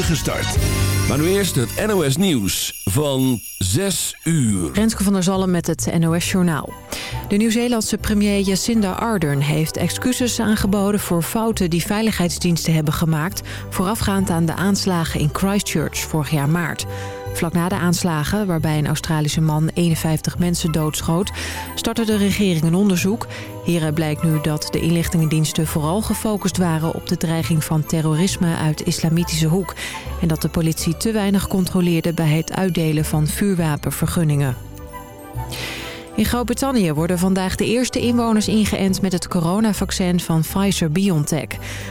start. Maar nu eerst het NOS Nieuws van 6 uur. Renske van der Zalm met het NOS Journaal. De Nieuw-Zeelandse premier Jacinda Ardern heeft excuses aangeboden... voor fouten die veiligheidsdiensten hebben gemaakt... voorafgaand aan de aanslagen in Christchurch vorig jaar maart. Vlak na de aanslagen, waarbij een Australische man 51 mensen doodschoot... startte de regering een onderzoek. Hieruit blijkt nu dat de inlichtingendiensten vooral gefocust waren... op de dreiging van terrorisme uit islamitische hoek... en dat de politie te weinig controleerde bij het uitdelen van vuurwapenvergunningen. In Groot-Brittannië worden vandaag de eerste inwoners ingeënt met het coronavaccin van Pfizer-BioNTech.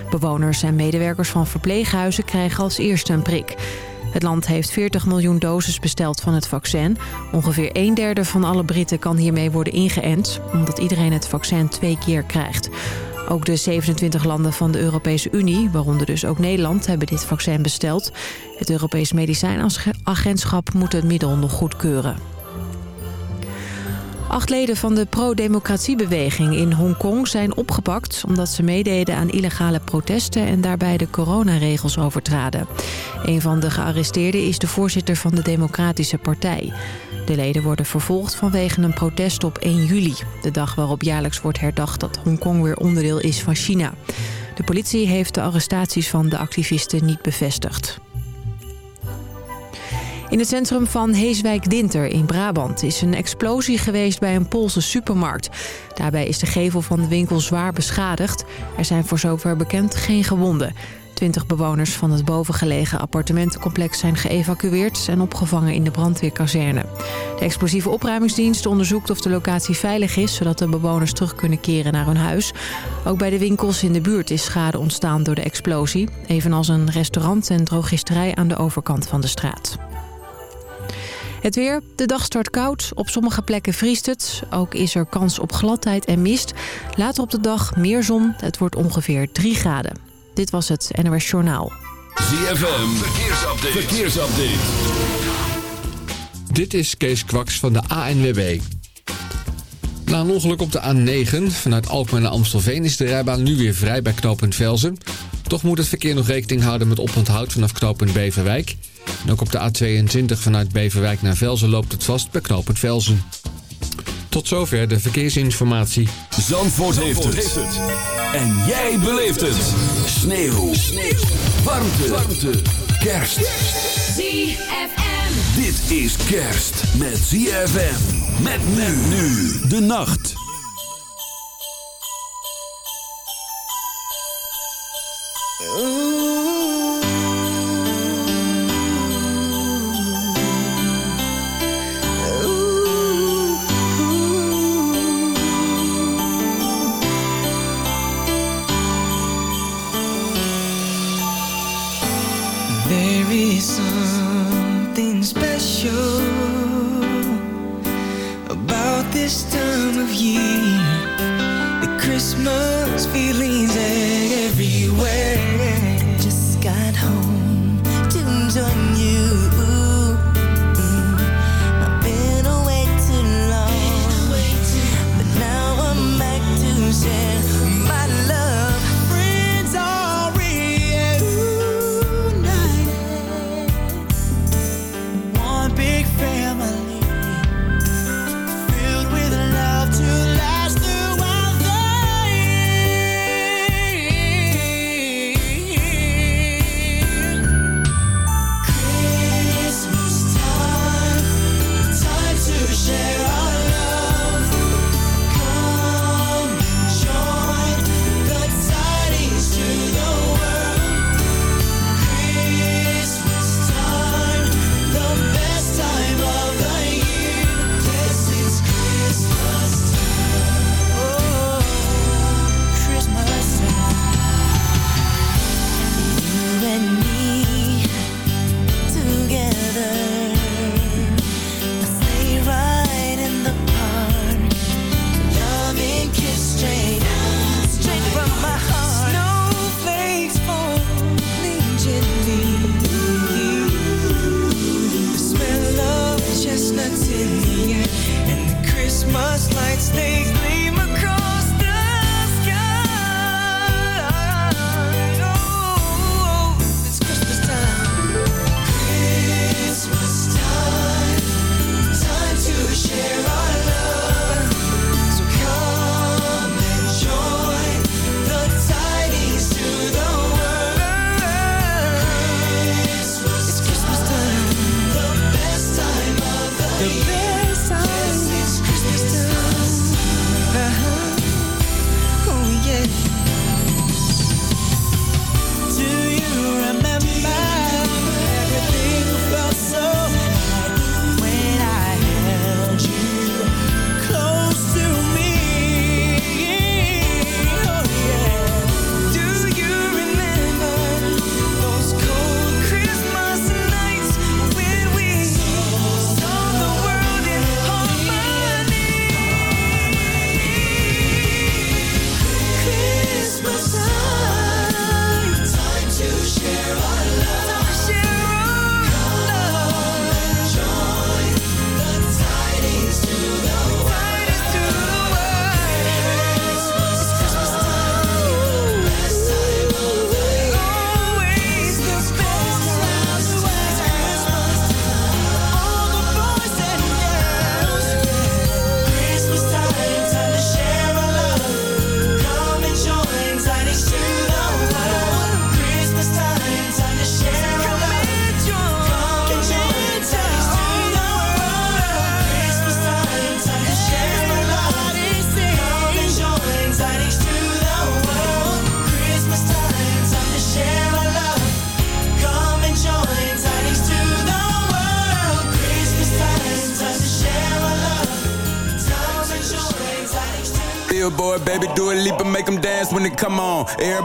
Bewoners en medewerkers van verpleeghuizen krijgen als eerste een prik. Het land heeft 40 miljoen doses besteld van het vaccin. Ongeveer een derde van alle Britten kan hiermee worden ingeënt... omdat iedereen het vaccin twee keer krijgt. Ook de 27 landen van de Europese Unie, waaronder dus ook Nederland... hebben dit vaccin besteld. Het Europees Medicijnagentschap moet het middel nog goedkeuren. Acht leden van de pro-democratiebeweging in Hongkong zijn opgepakt... omdat ze meededen aan illegale protesten en daarbij de coronaregels overtraden. Een van de gearresteerden is de voorzitter van de Democratische Partij. De leden worden vervolgd vanwege een protest op 1 juli. De dag waarop jaarlijks wordt herdacht dat Hongkong weer onderdeel is van China. De politie heeft de arrestaties van de activisten niet bevestigd. In het centrum van Heeswijk-Dinter in Brabant is een explosie geweest bij een Poolse supermarkt. Daarbij is de gevel van de winkel zwaar beschadigd. Er zijn voor zover bekend geen gewonden. Twintig bewoners van het bovengelegen appartementencomplex zijn geëvacueerd en opgevangen in de brandweerkazerne. De explosieve opruimingsdienst onderzoekt of de locatie veilig is, zodat de bewoners terug kunnen keren naar hun huis. Ook bij de winkels in de buurt is schade ontstaan door de explosie, evenals een restaurant en drogisterij aan de overkant van de straat. Het weer. De dag start koud. Op sommige plekken vriest het. Ook is er kans op gladheid en mist. Later op de dag meer zon. Het wordt ongeveer 3 graden. Dit was het NOS Journaal. ZFM. Verkeersupdate. Verkeersupdate. Dit is Kees Kwaks van de ANWB. Na een ongeluk op de A9 vanuit Alkmaar naar Amstelveen... is de rijbaan nu weer vrij bij knooppunt Velzen. Toch moet het verkeer nog rekening houden met oponthoud vanaf knooppunt Beverwijk... En ook op de A22 vanuit Beverwijk naar Velzen loopt het vast bij knooppunt Velzen. Tot zover de verkeersinformatie. Zandvoort, heeft, het. En jij beleeft het. Sneeuw. Sneeuw. Warmte. Warmte. Kerst. ZFM. Dit is kerst met ZFM. Met men nu. De nacht.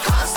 Cause.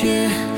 去。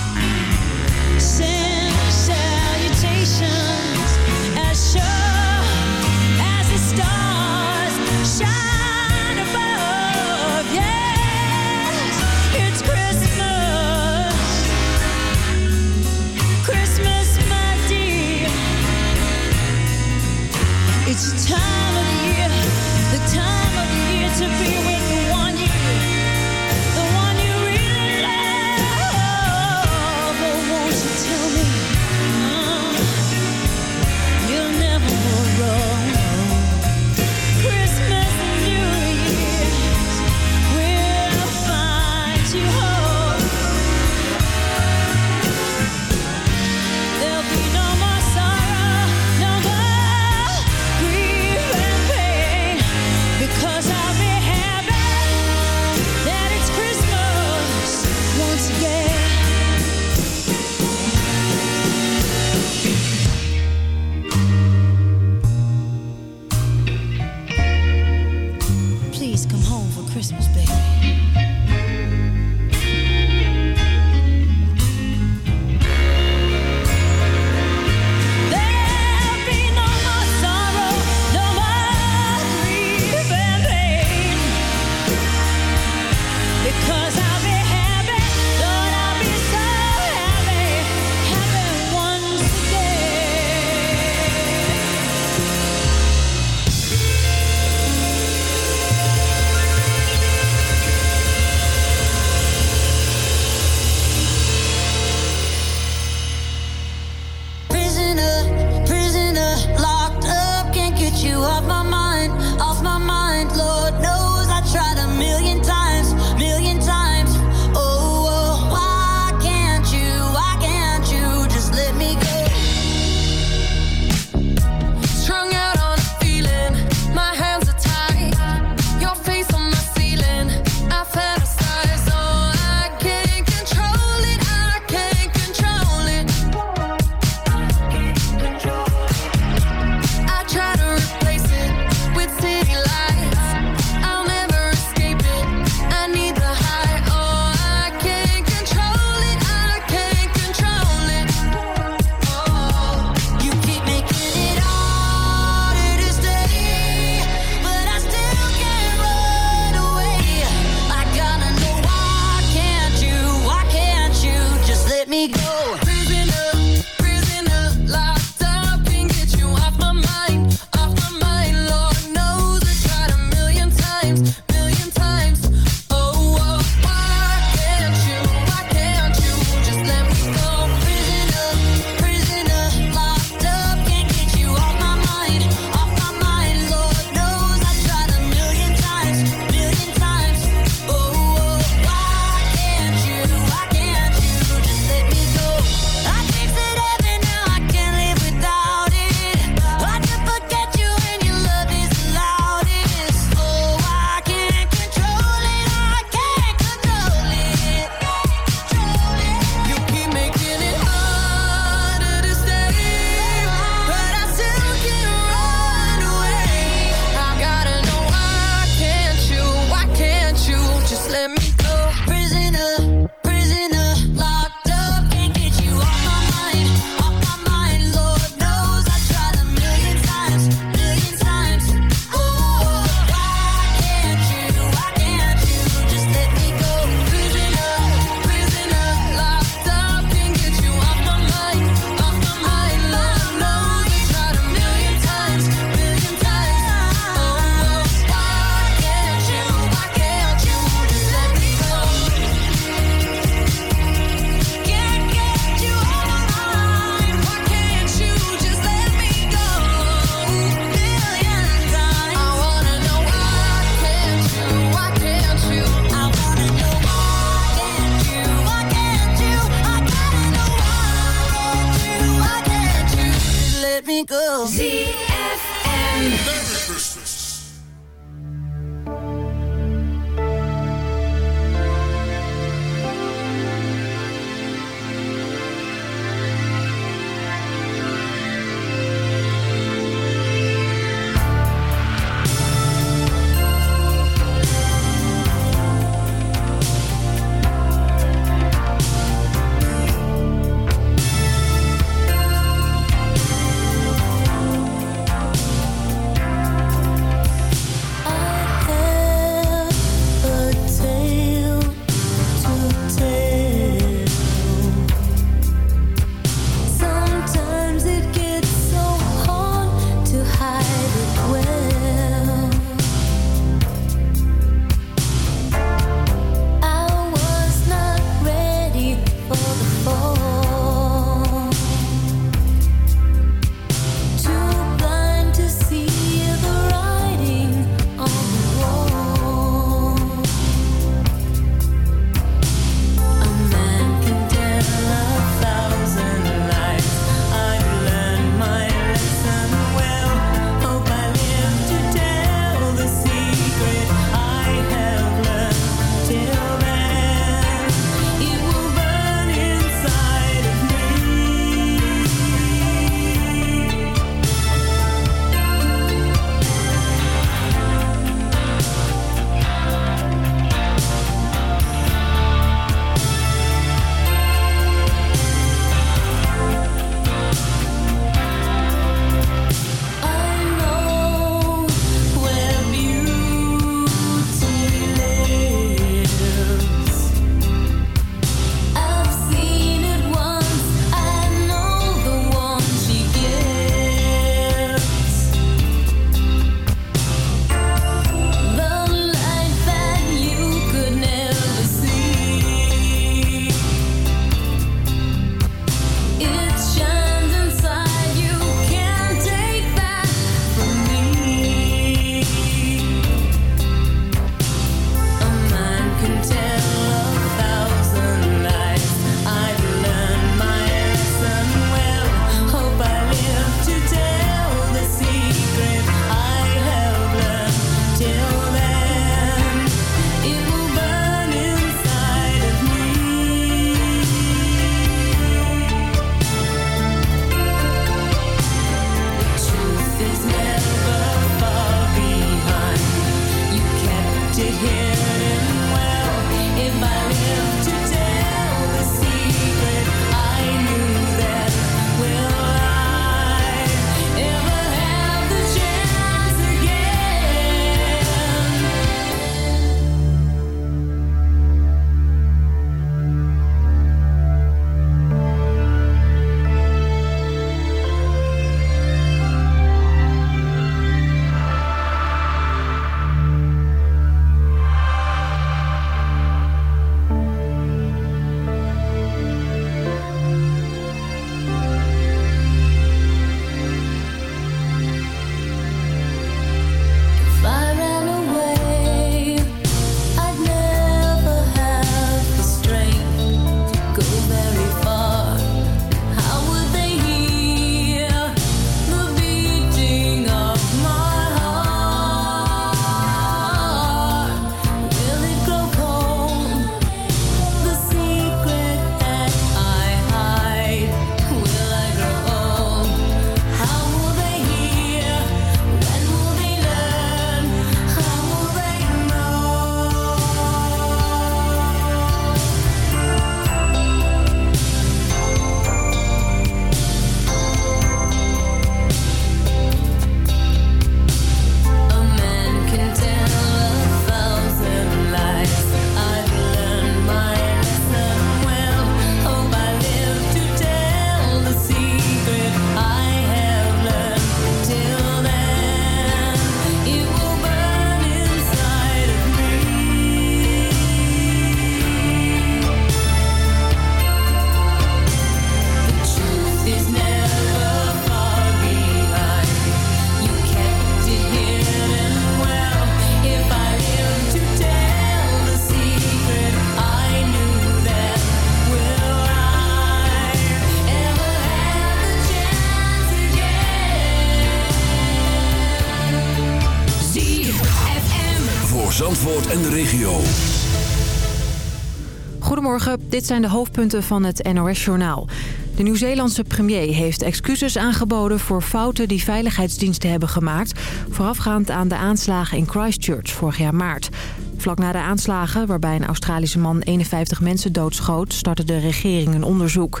Dit zijn de hoofdpunten van het NOS-journaal. De Nieuw-Zeelandse premier heeft excuses aangeboden voor fouten die veiligheidsdiensten hebben gemaakt... voorafgaand aan de aanslagen in Christchurch vorig jaar maart. Vlak na de aanslagen, waarbij een Australische man 51 mensen doodschoot, startte de regering een onderzoek.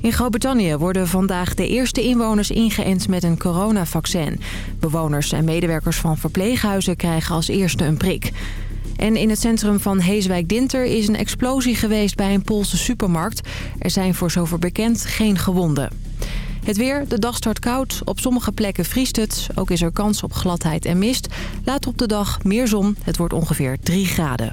In Groot-Brittannië worden vandaag de eerste inwoners ingeënt met een coronavaccin. Bewoners en medewerkers van verpleeghuizen krijgen als eerste een prik. En in het centrum van Heeswijk-Dinter is een explosie geweest bij een Poolse supermarkt. Er zijn voor zover bekend geen gewonden. Het weer, de dag start koud. Op sommige plekken vriest het. Ook is er kans op gladheid en mist. Laat op de dag meer zon. Het wordt ongeveer 3 graden.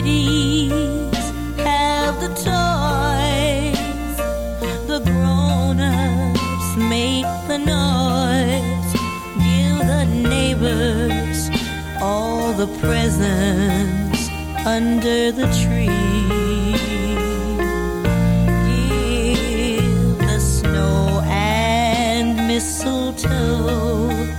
kiddies have the toys. The grown-ups make the noise. Give the neighbors all the presents under the tree. Give the snow and mistletoe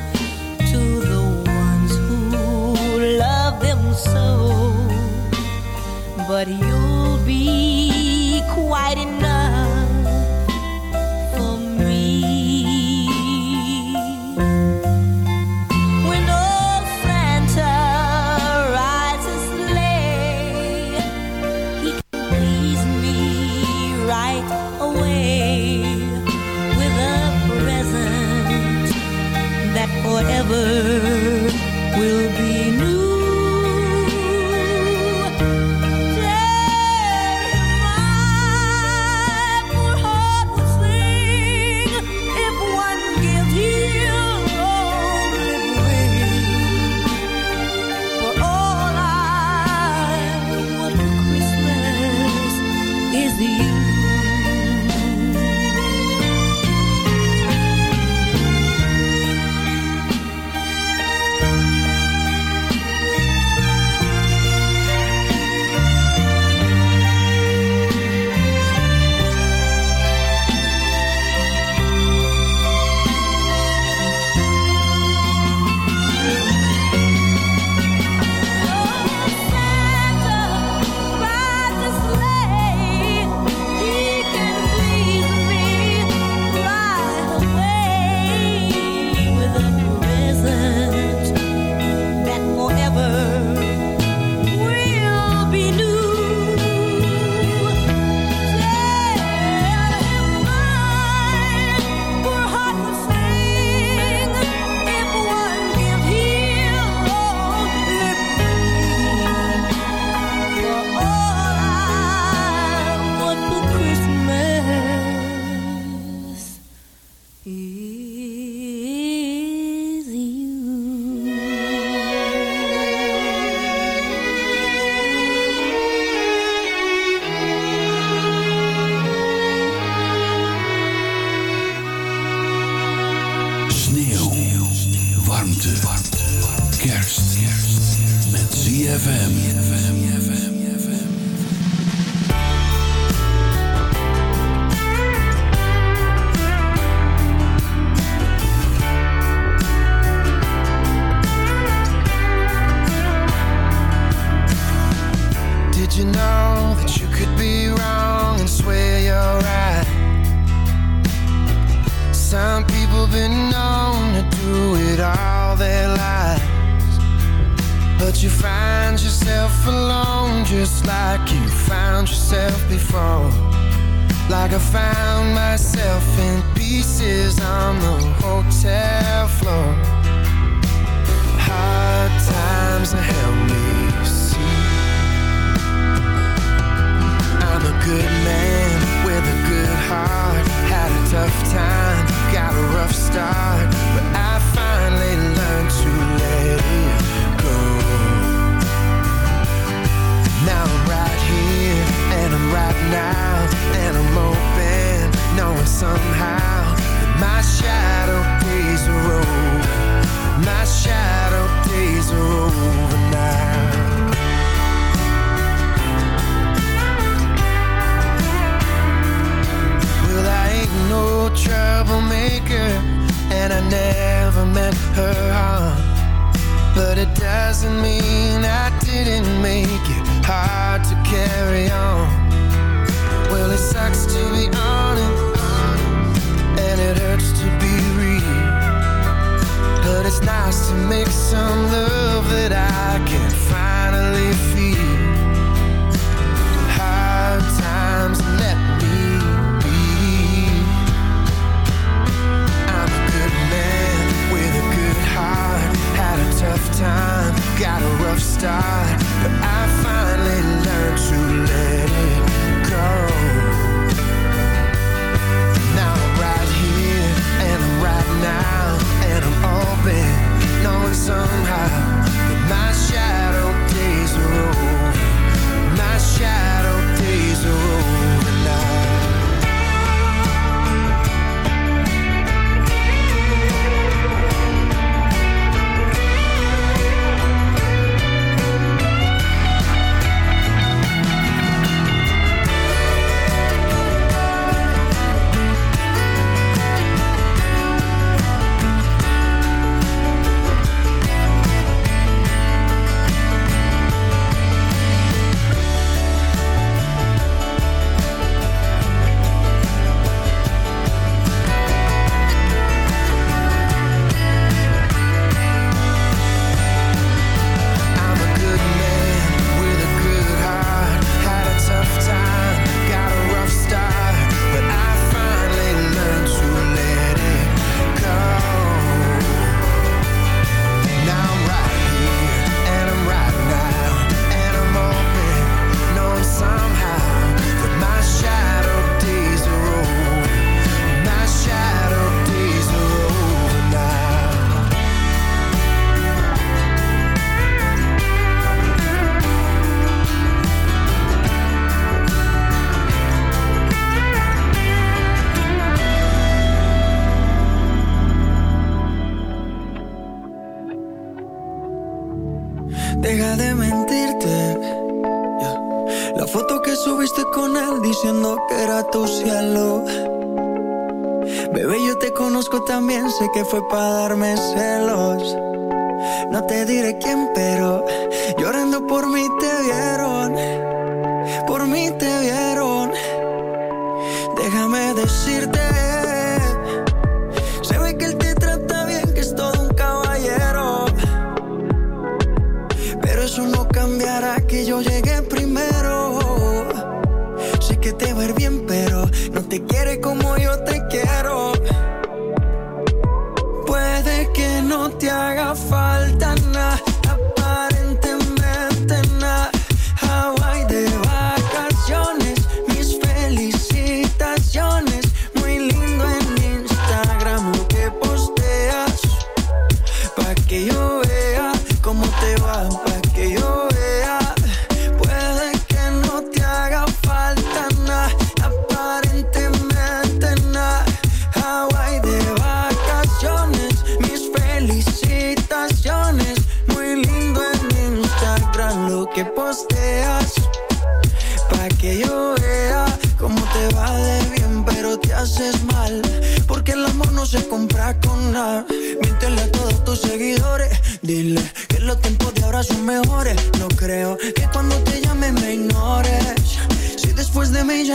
fue para darme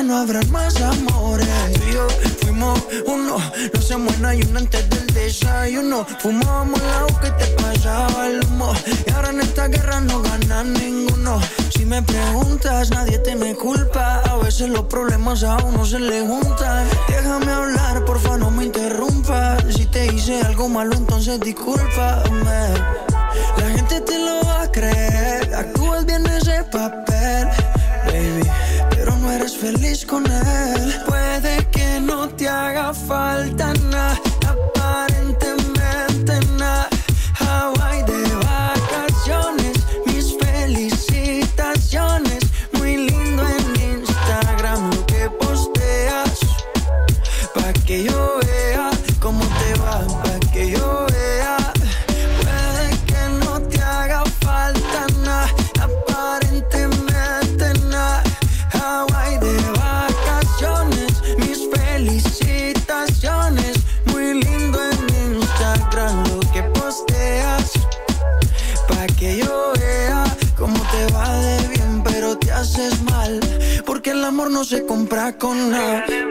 no habrá más amores. Tú y yo fuimos uno, no se muera y uno antes del desayuno. Fumábamos la que te pasaba el humo. Y ahora en esta guerra no gana ninguno. Si me preguntas, nadie te me culpa. A veces los problemas a uno se le juntan. Déjame hablar, porfa, no me interrumpas. Si te hice algo malo, entonces discúlpame. La gente te lo va a creer. Actúas bien ese papel, baby eres feliz con él. Puede que no te haga falta nada con nada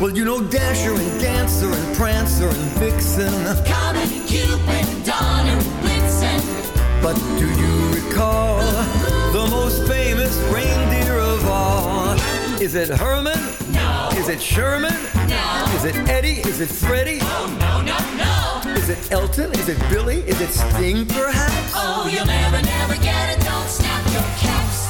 Well, you know Dasher and Dancer and Prancer and Vixen. Comet, Cupid, Donner, Blitzen. But do you recall the most famous reindeer of all? Is it Herman? No. Is it Sherman? No. Is it Eddie? Is it Freddie? Oh, no, no, no. Is it Elton? Is it Billy? Is it Sting, perhaps? Oh, you'll never, never get it. Don't snap your caps.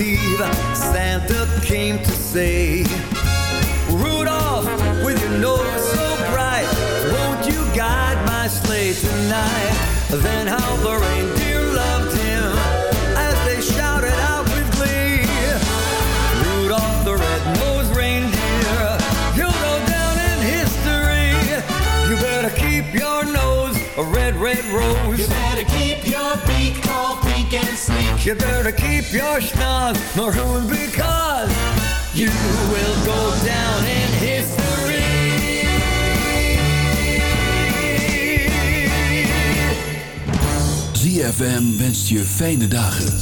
Eve, Santa came to say, Rudolph, with your nose so bright, won't you guide my sleigh tonight? Then how the reindeer loved him as they shouted out with glee. Rudolph the red-nosed reindeer, you'll go down in history. You better keep your nose a red, red rose. You better keep your beak sleek. You better keep your schnoz maroon because you will go down in history. ZFM wenst je fijne dagen.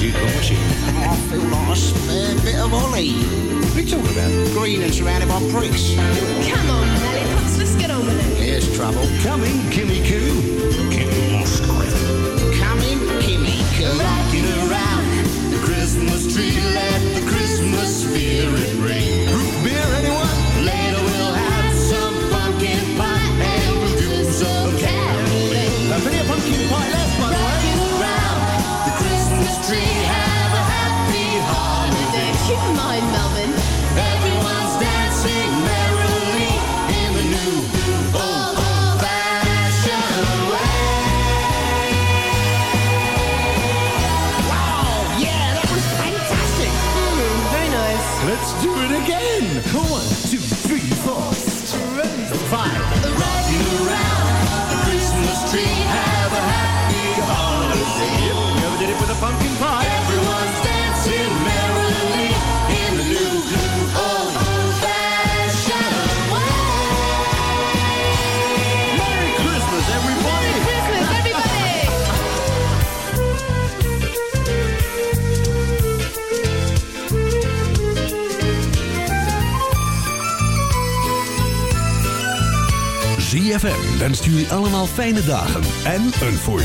you caution. I feel like a spare bit of Ollie. What are you talking about? Green and surrounded by bricks? Come on, Lollipops, let's get on with it. Here's trouble. Coming, Kimmy. wenst jullie allemaal fijne dagen en een voorspelling.